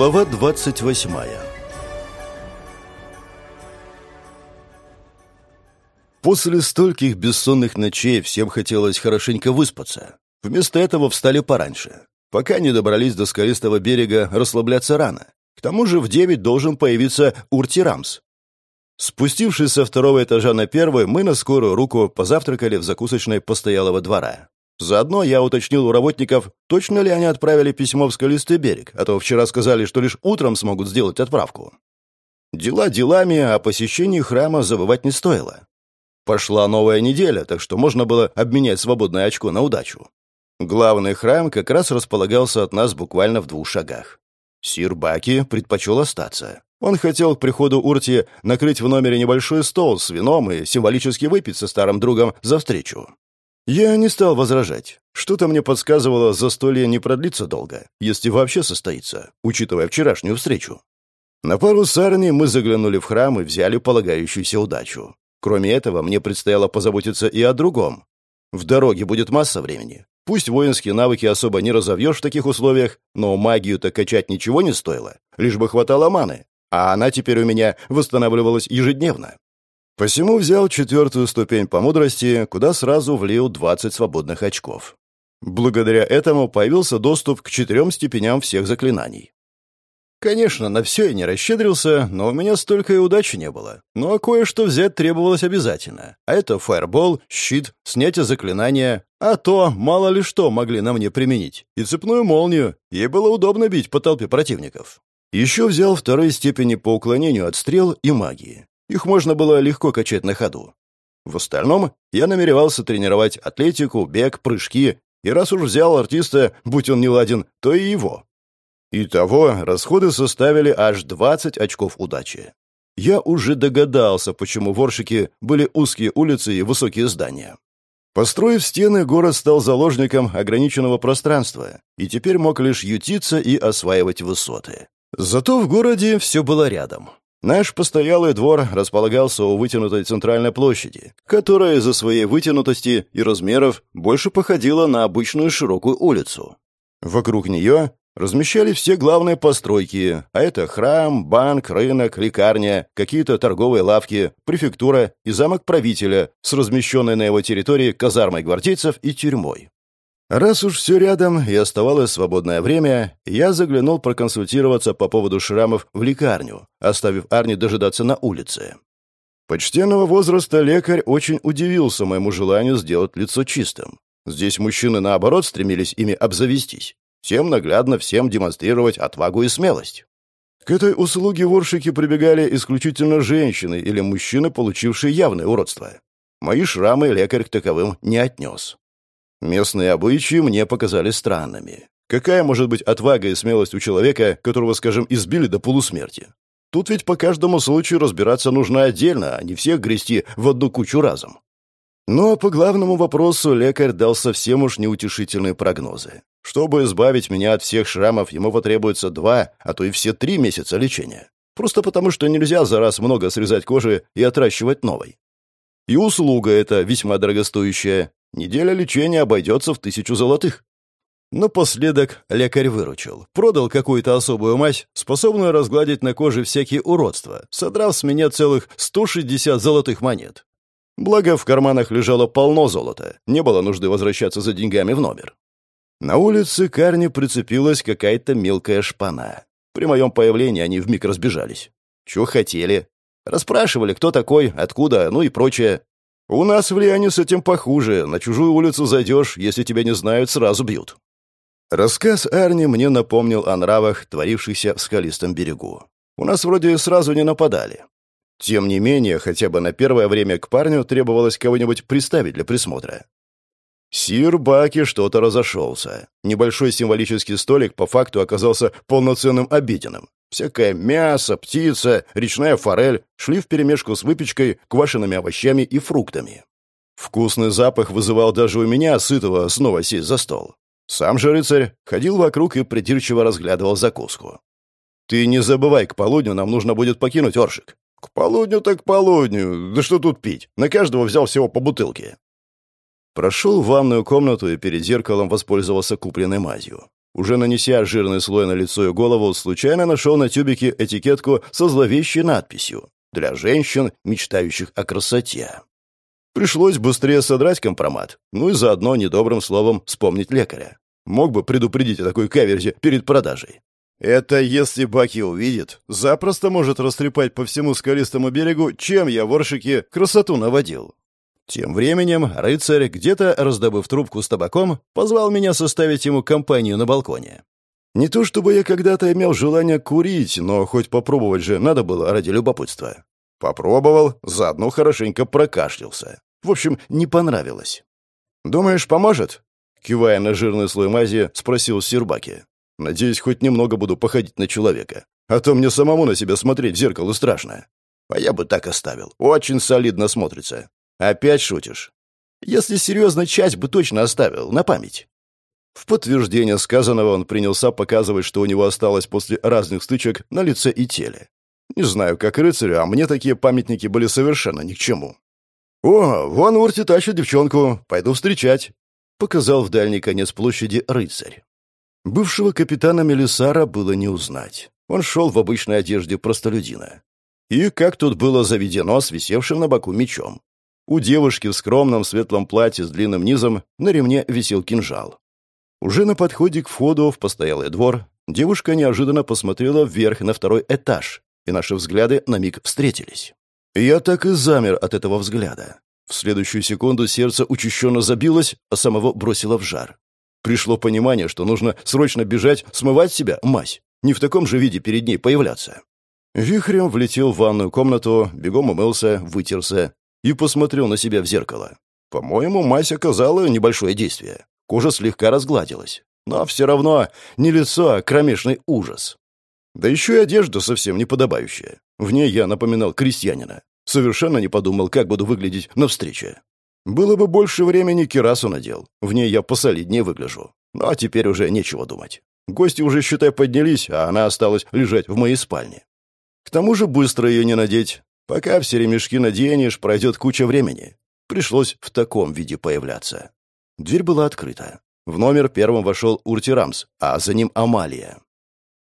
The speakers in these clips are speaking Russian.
Глава 28 После стольких бессонных ночей всем хотелось хорошенько выспаться. Вместо этого встали пораньше. Пока не добрались до скалистого берега, расслабляться рано. К тому же в девять должен появиться Уртирамс. Спустившись со второго этажа на первый, мы на скорую руку позавтракали в закусочной постоялого двора. Заодно я уточнил у работников, точно ли они отправили письмо в скалистый берег, а то вчера сказали, что лишь утром смогут сделать отправку. Дела делами, а посещении храма забывать не стоило. Пошла новая неделя, так что можно было обменять свободное очко на удачу. Главный храм как раз располагался от нас буквально в двух шагах. Сир Баки предпочел остаться. Он хотел к приходу Урти накрыть в номере небольшой стол с вином и символически выпить со старым другом за встречу. Я не стал возражать. Что-то мне подсказывало, застолье не продлится долго, если вообще состоится, учитывая вчерашнюю встречу. На пару с мы заглянули в храм и взяли полагающуюся удачу. Кроме этого, мне предстояло позаботиться и о другом. В дороге будет масса времени. Пусть воинские навыки особо не разовьешь в таких условиях, но магию-то качать ничего не стоило, лишь бы хватало маны, а она теперь у меня восстанавливалась ежедневно. Посему взял четвертую ступень по мудрости, куда сразу влил 20 свободных очков. Благодаря этому появился доступ к четырем степеням всех заклинаний. Конечно, на все я не расщедрился, но у меня столько и удачи не было. Ну а кое-что взять требовалось обязательно. А это фаербол, щит, снятие заклинания. А то, мало ли что могли на мне применить. И цепную молнию. Ей было удобно бить по толпе противников. Еще взял вторые степени по уклонению от стрел и магии. Их можно было легко качать на ходу. В остальном я намеревался тренировать атлетику, бег, прыжки, и раз уж взял артиста, будь он не ладен, то и его. Итого расходы составили аж 20 очков удачи. Я уже догадался, почему воршики были узкие улицы и высокие здания. Построив стены, город стал заложником ограниченного пространства и теперь мог лишь ютиться и осваивать высоты. Зато в городе все было рядом. Наш постоялый двор располагался у вытянутой центральной площади, которая из-за своей вытянутости и размеров больше походила на обычную широкую улицу. Вокруг нее размещались все главные постройки, а это храм, банк, рынок, лекарня, какие-то торговые лавки, префектура и замок правителя с размещенной на его территории казармой гвардейцев и тюрьмой. Раз уж все рядом и оставалось свободное время, я заглянул проконсультироваться по поводу шрамов в лекарню, оставив Арни дожидаться на улице. Почтенного возраста лекарь очень удивился моему желанию сделать лицо чистым. Здесь мужчины, наоборот, стремились ими обзавестись. Всем наглядно всем демонстрировать отвагу и смелость. К этой услуге воршики прибегали исключительно женщины или мужчины, получившие явное уродство. Мои шрамы лекарь к таковым не отнес. Местные обычаи мне показались странными. Какая может быть отвага и смелость у человека, которого, скажем, избили до полусмерти? Тут ведь по каждому случаю разбираться нужно отдельно, а не всех грести в одну кучу разом. Но по главному вопросу лекарь дал совсем уж неутешительные прогнозы. Чтобы избавить меня от всех шрамов, ему потребуется два, а то и все три месяца лечения. Просто потому, что нельзя за раз много срезать кожи и отращивать новой. И услуга эта весьма дорогостоящая. Неделя лечения обойдется в тысячу золотых. Напоследок лекарь выручил. Продал какую-то особую мазь, способную разгладить на коже всякие уродства, содрав с меня целых 160 золотых монет. Благо, в карманах лежало полно золота, не было нужды возвращаться за деньгами в номер. На улице к Арне прицепилась какая-то мелкая шпана. При моем появлении они вмиг разбежались. Чего хотели? Расспрашивали, кто такой, откуда, ну и прочее. У нас в Лиане с этим похуже. На чужую улицу зайдешь, если тебя не знают, сразу бьют. Рассказ Арни мне напомнил о нравах, творившихся в скалистом берегу. У нас вроде сразу не нападали. Тем не менее, хотя бы на первое время к парню требовалось кого-нибудь приставить для присмотра. Сир Баки что-то разошелся. Небольшой символический столик по факту оказался полноценным обеденным. Всякое мясо, птица, речная форель шли вперемешку с выпечкой, квашеными овощами и фруктами. Вкусный запах вызывал даже у меня, сытого, снова сесть за стол. Сам же рыцарь ходил вокруг и придирчиво разглядывал закуску. «Ты не забывай, к полудню нам нужно будет покинуть Оршик». «К полудню так к полудню. Да что тут пить? На каждого взял всего по бутылке». Прошел в ванную комнату и перед зеркалом воспользовался купленной мазью. Уже нанеся жирный слой на лицо и голову, случайно нашел на тюбике этикетку со зловещей надписью «Для женщин, мечтающих о красоте». Пришлось быстрее содрать компромат, ну и заодно недобрым словом вспомнить лекаря. Мог бы предупредить о такой каверзе перед продажей. Это если Баки увидит, запросто может растрепать по всему скалистому берегу, чем я в Оршике красоту наводил. Тем временем рыцарь, где-то раздобыв трубку с табаком, позвал меня составить ему компанию на балконе. Не то чтобы я когда-то имел желание курить, но хоть попробовать же надо было ради любопытства. Попробовал, заодно хорошенько прокашлялся. В общем, не понравилось. «Думаешь, поможет?» Кивая на жирный слой мази, спросил Сербаки. «Надеюсь, хоть немного буду походить на человека. А то мне самому на себя смотреть в зеркало страшно. А я бы так оставил. Очень солидно смотрится. «Опять шутишь?» «Если серьезно, часть бы точно оставил, на память». В подтверждение сказанного он принялся показывать, что у него осталось после разных стычек на лице и теле. Не знаю, как рыцарю, а мне такие памятники были совершенно ни к чему. «О, вон Урти тащит девчонку, пойду встречать», — показал в дальний конец площади рыцарь. Бывшего капитана Мелисара было не узнать. Он шел в обычной одежде простолюдина. И, как тут было заведено, с висевшим на боку мечом. У девушки в скромном светлом платье с длинным низом на ремне висел кинжал. Уже на подходе к входу в постоялый двор девушка неожиданно посмотрела вверх на второй этаж, и наши взгляды на миг встретились. Я так и замер от этого взгляда. В следующую секунду сердце учащенно забилось, а самого бросило в жар. Пришло понимание, что нужно срочно бежать, смывать себя, мазь. Не в таком же виде перед ней появляться. Вихрем влетел в ванную комнату, бегом умылся, вытерся, и посмотрел на себя в зеркало. По-моему, мазь оказала небольшое действие. Кожа слегка разгладилась. Но все равно не лицо, а кромешный ужас. Да еще и одежда совсем неподобающая. В ней я напоминал крестьянина. Совершенно не подумал, как буду выглядеть на встрече. Было бы больше времени, кирасу надел. В ней я посолиднее выгляжу. Ну, а теперь уже нечего думать. Гости уже, считай, поднялись, а она осталась лежать в моей спальне. К тому же быстро ее не надеть. Пока все ремешки наденешь, пройдет куча времени. Пришлось в таком виде появляться. Дверь была открыта. В номер первым вошел Уртирамс, а за ним Амалия.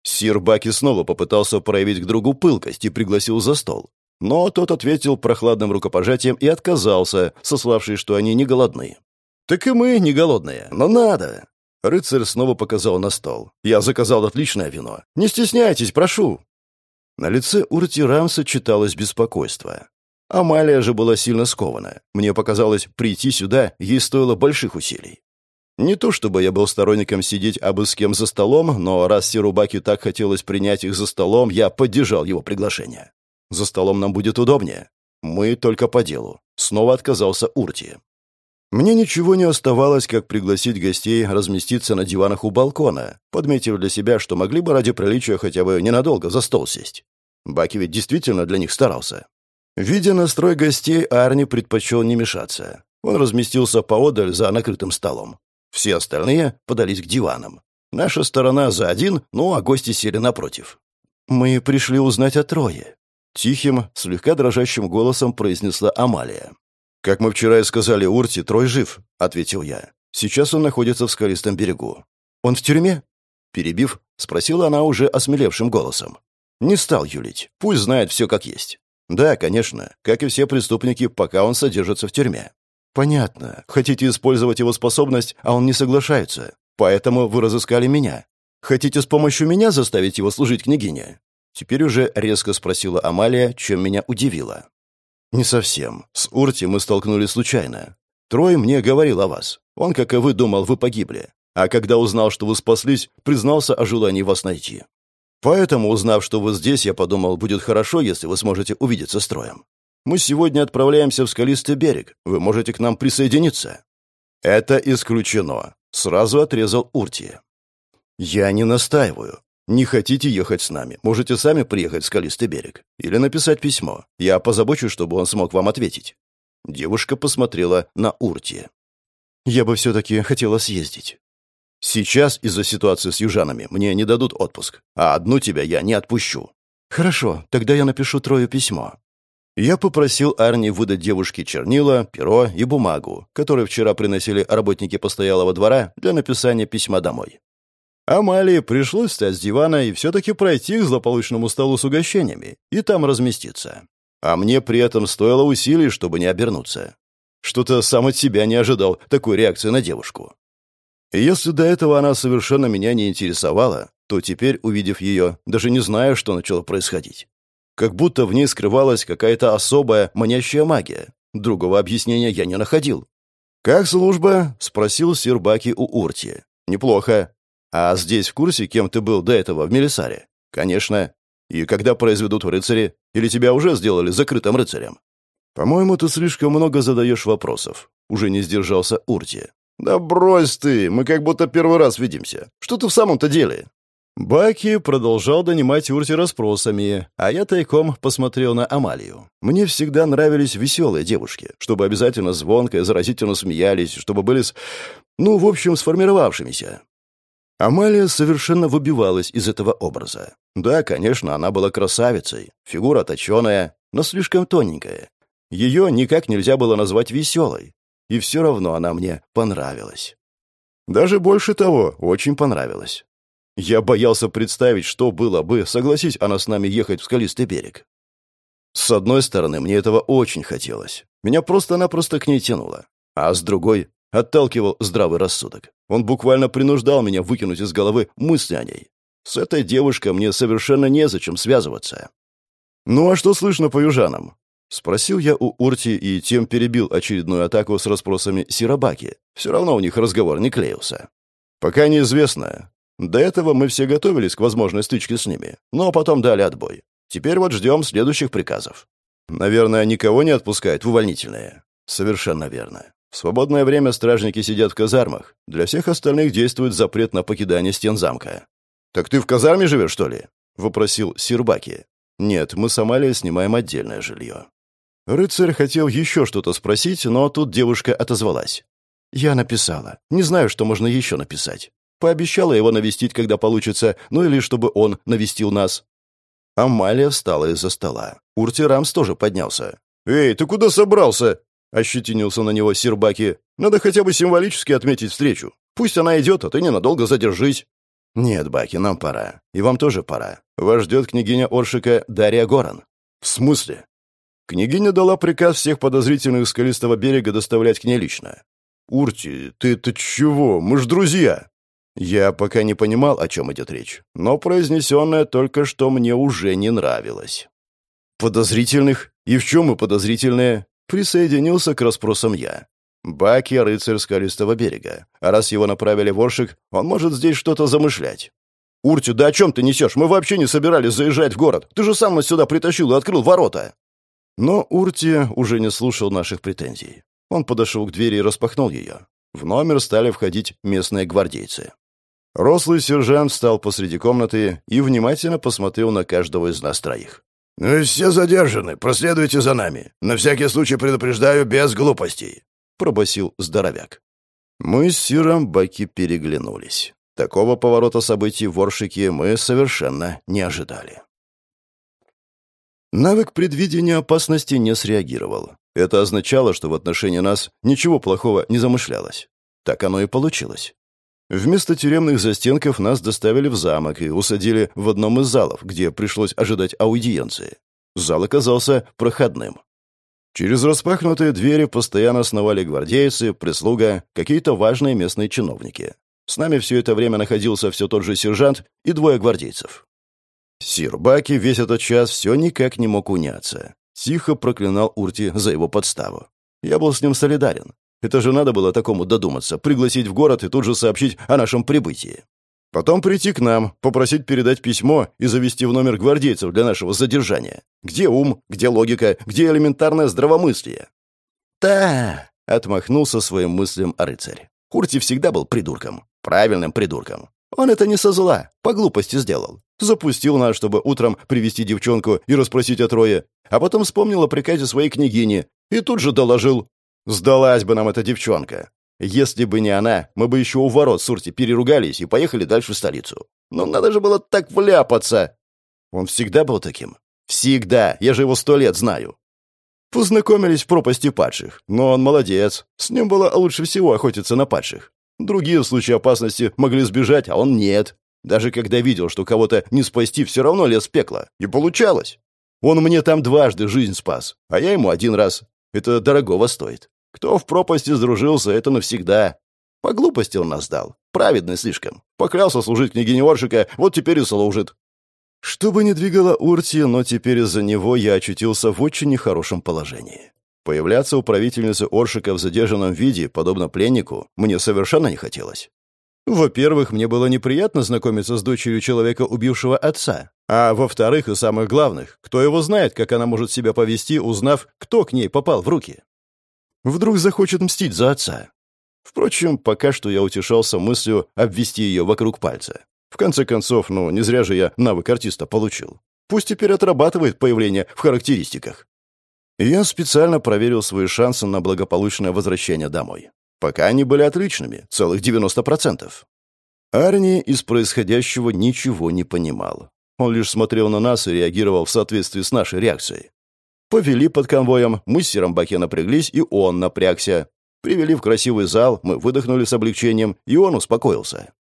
Сир Баки снова попытался проявить к другу пылкость и пригласил за стол. Но тот ответил прохладным рукопожатием и отказался, сославшись, что они не голодны. «Так и мы не голодные, но надо!» Рыцарь снова показал на стол. «Я заказал отличное вино. Не стесняйтесь, прошу!» На лице Урти Рамса читалось беспокойство. Амалия же была сильно скована. Мне показалось, прийти сюда ей стоило больших усилий. Не то чтобы я был сторонником сидеть абы с кем за столом, но раз Сирубаки так хотелось принять их за столом, я поддержал его приглашение. За столом нам будет удобнее. Мы только по делу. Снова отказался Урти. Мне ничего не оставалось, как пригласить гостей разместиться на диванах у балкона, подметив для себя, что могли бы ради приличия хотя бы ненадолго за стол сесть. Баки ведь действительно для них старался. Видя настрой гостей, Арни предпочел не мешаться. Он разместился поодаль за накрытым столом. Все остальные подались к диванам. Наша сторона за один, ну а гости сели напротив. «Мы пришли узнать о Трое», — тихим, слегка дрожащим голосом произнесла Амалия. «Как мы вчера и сказали Урти, Трой жив», — ответил я. «Сейчас он находится в скалистом берегу». «Он в тюрьме?» Перебив, спросила она уже осмелевшим голосом. Не стал юлить. Пусть знает все как есть. Да, конечно, как и все преступники, пока он содержится в тюрьме. Понятно. Хотите использовать его способность, а он не соглашается. Поэтому вы разыскали меня. Хотите с помощью меня заставить его служить княгине? Теперь уже резко спросила Амалия, чем меня удивило. «Не совсем. С Урти мы столкнулись случайно. Трой мне говорил о вас. Он, как и вы, думал, вы погибли. А когда узнал, что вы спаслись, признался о желании вас найти. Поэтому, узнав, что вы здесь, я подумал, будет хорошо, если вы сможете увидеться с Троем. Мы сегодня отправляемся в скалистый берег. Вы можете к нам присоединиться». «Это исключено», — сразу отрезал Урти. «Я не настаиваю. Не хотите ехать с нами? Можете сами приехать в скалистый берег. Или написать письмо. Я позабочусь, чтобы он смог вам ответить». Девушка посмотрела на Урти. «Я бы все-таки хотела съездить». «Сейчас из-за ситуации с южанами мне не дадут отпуск, а одну тебя я не отпущу». «Хорошо, тогда я напишу Трою письмо». Я попросил Арни выдать девушке чернила, перо и бумагу, которые вчера приносили работники постоялого двора для написания письма домой. Амалии пришлось встать с дивана и все-таки пройти к злополучному столу с угощениями и там разместиться. А мне при этом стоило усилий, чтобы не обернуться. Что-то сам от себя не ожидал такой реакции на девушку. Если до этого она совершенно меня не интересовала, то теперь, увидев ее, даже не знаю, что начало происходить. Как будто в ней скрывалась какая-то особая манящая магия. Другого объяснения я не находил. «Как служба?» — спросил Сирбаки у Урти. «Неплохо. А здесь в курсе, кем ты был до этого в Мелисаре?» «Конечно. И когда произведут рыцари? Или тебя уже сделали закрытым рыцарем?» «По-моему, ты слишком много задаешь вопросов». Уже не сдержался Урти. «Да брось ты, мы как будто первый раз видимся. Что ты в самом-то деле?» Баки продолжал донимать Урти расспросами, а я тайком посмотрел на Амалию. Мне всегда нравились веселые девушки, чтобы обязательно звонко и заразительно смеялись, чтобы были с... ну, в общем, сформировавшимися. Амалия совершенно выбивалась из этого образа. Да, конечно, она была красавицей, фигура точеная, но слишком тоненькая. Ее никак нельзя было назвать веселой. И все равно она мне понравилась. Даже больше того, очень понравилась. Я боялся представить, что было бы, согласись она с нами ехать в скалистый берег. С одной стороны, мне этого очень хотелось. Меня просто-напросто к ней тянуло. А с другой — отталкивал здравый рассудок. Он буквально принуждал меня выкинуть из головы мысли о ней. С этой девушкой мне совершенно незачем связываться. «Ну а что слышно по южанам?» Спросил я у Урти и тем перебил очередную атаку с расспросами Сирабаки. Все равно у них разговор не клеился. «Пока неизвестно. До этого мы все готовились к возможной стычке с ними, но потом дали отбой. Теперь вот ждем следующих приказов. Наверное, никого не отпускают в увольнительные. Совершенно верно. В свободное время стражники сидят в казармах. Для всех остальных действует запрет на покидание стен замка. «Так ты в казарме живешь, что ли?» — вопросил Сирбаки. «Нет, мы с Амалией снимаем отдельное жилье». Рыцарь хотел еще что-то спросить, но тут девушка отозвалась. «Я написала. Не знаю, что можно еще написать. Пообещала его навестить, когда получится, ну или чтобы он навестил нас. Амалия встала из-за стола. Уртирамс тоже поднялся. «Эй, ты куда собрался?» — ощетинился на него Сербаки. «Надо хотя бы символически отметить встречу. Пусть она идет, а ты ненадолго задержись». «Нет, Баки, нам пора. И вам тоже пора. Вас ждет княгиня Оршика Дарья Горан». «В смысле?» Княгиня дала приказ всех подозрительных скалистого берега доставлять к ней лично. «Урти, ты-то чего? Мы ж друзья!» Я пока не понимал, о чем идет речь, но произнесенное только что мне уже не нравилось. «Подозрительных? И в чем мы подозрительные?» Присоединился к расспросам я. Баки — рыцарь скалистого берега. А раз его направили в Оршик, он может здесь что-то замышлять. «Уртю, да о чем ты несешь? Мы вообще не собирались заезжать в город. Ты же сам нас сюда притащил и открыл ворота». Но Урти уже не слушал наших претензий. Он подошел к двери и распахнул ее. В номер стали входить местные гвардейцы. Рослый сержант встал посреди комнаты и внимательно посмотрел на каждого из нас троих. «Ну все задержаны, проследуйте за нами. На всякий случай предупреждаю, без глупостей», — пробасил здоровяк. Мы с Сиром Баки переглянулись. Такого поворота событий в Оршике мы совершенно не ожидали. Навык предвидения опасности не среагировал. Это означало, что в отношении нас ничего плохого не замышлялось. Так оно и получилось. Вместо тюремных застенков нас доставили в замок и усадили в одном из залов, где пришлось ожидать аудиенции. Зал оказался проходным. Через распахнутые двери постоянно сновали гвардейцы, прислуга, какие-то важные местные чиновники. С нами все это время находился все тот же сержант и двое гвардейцев. Сир Баки весь этот час все никак не мог уняться. Тихо проклинал Урти за его подставу. Я был с ним солидарен. Это же надо было такому додуматься, пригласить в город и тут же сообщить о нашем прибытии. Потом прийти к нам, попросить передать письмо и завести в номер гвардейцев для нашего задержания. Где ум, где логика, где элементарное здравомыслие? «Та!» — отмахнулся своим мыслям рыцарь. Курти всегда был придурком. Правильным придурком. Он это не со зла, по глупости сделал. Запустил нас, чтобы утром привести девчонку и расспросить о трое, а потом вспомнил о приказе своей княгини и тут же доложил. Сдалась бы нам эта девчонка. Если бы не она, мы бы еще у ворот Сурти переругались и поехали дальше в столицу. Но надо же было так вляпаться. Он всегда был таким? Всегда. Я же его сто лет знаю. Познакомились в пропасти падших. Но он молодец. С ним было лучше всего охотиться на падших. Другие в случае опасности могли сбежать, а он нет. Даже когда видел, что кого-то не спасти, все равно лез в пекло. И получалось. Он мне там дважды жизнь спас, а я ему один раз. Это дорогого стоит. Кто в пропасти сдружился, это навсегда. По глупости он нас дал. Праведный слишком. Поклялся служить княгине Оршика, вот теперь и служит. Что бы ни двигало Урти, но теперь из-за него я очутился в очень нехорошем положении. Появляться у правительницы Оршика в задержанном виде, подобно пленнику, мне совершенно не хотелось. Во-первых, мне было неприятно знакомиться с дочерью человека, убившего отца. А во-вторых, и самых главных, кто его знает, как она может себя повести, узнав, кто к ней попал в руки. Вдруг захочет мстить за отца. Впрочем, пока что я утешался мыслью обвести ее вокруг пальца. В конце концов, ну, не зря же я навык артиста получил. Пусть теперь отрабатывает появление в характеристиках. Я специально проверил свои шансы на благополучное возвращение домой. Пока они были отличными, целых 90%. Арни из происходящего ничего не понимал. Он лишь смотрел на нас и реагировал в соответствии с нашей реакцией. Повели под конвоем, мы с Серамбаке напряглись, и он напрягся. Привели в красивый зал, мы выдохнули с облегчением, и он успокоился.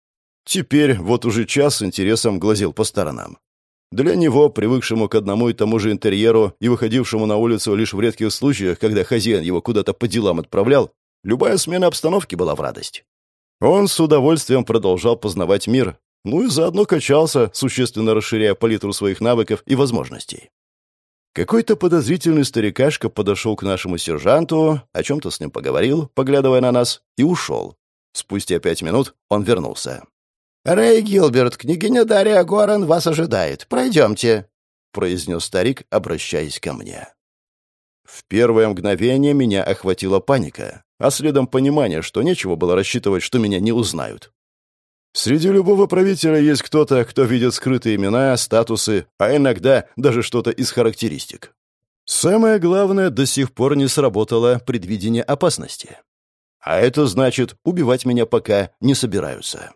Теперь вот уже час с интересом глазел по сторонам. Для него, привыкшему к одному и тому же интерьеру и выходившему на улицу лишь в редких случаях, когда хозяин его куда-то по делам отправлял, любая смена обстановки была в радость. Он с удовольствием продолжал познавать мир, ну и заодно качался, существенно расширяя палитру своих навыков и возможностей. Какой-то подозрительный старикашка подошел к нашему сержанту, о чем-то с ним поговорил, поглядывая на нас, и ушел. Спустя пять минут он вернулся. «Рэй Гилберт, княгиня Дарья Горан вас ожидает. Пройдемте», — произнес старик, обращаясь ко мне. В первое мгновение меня охватила паника, а следом понимание, что нечего было рассчитывать, что меня не узнают. Среди любого правителя есть кто-то, кто видит скрытые имена, статусы, а иногда даже что-то из характеристик. Самое главное, до сих пор не сработало предвидение опасности. А это значит, убивать меня пока не собираются.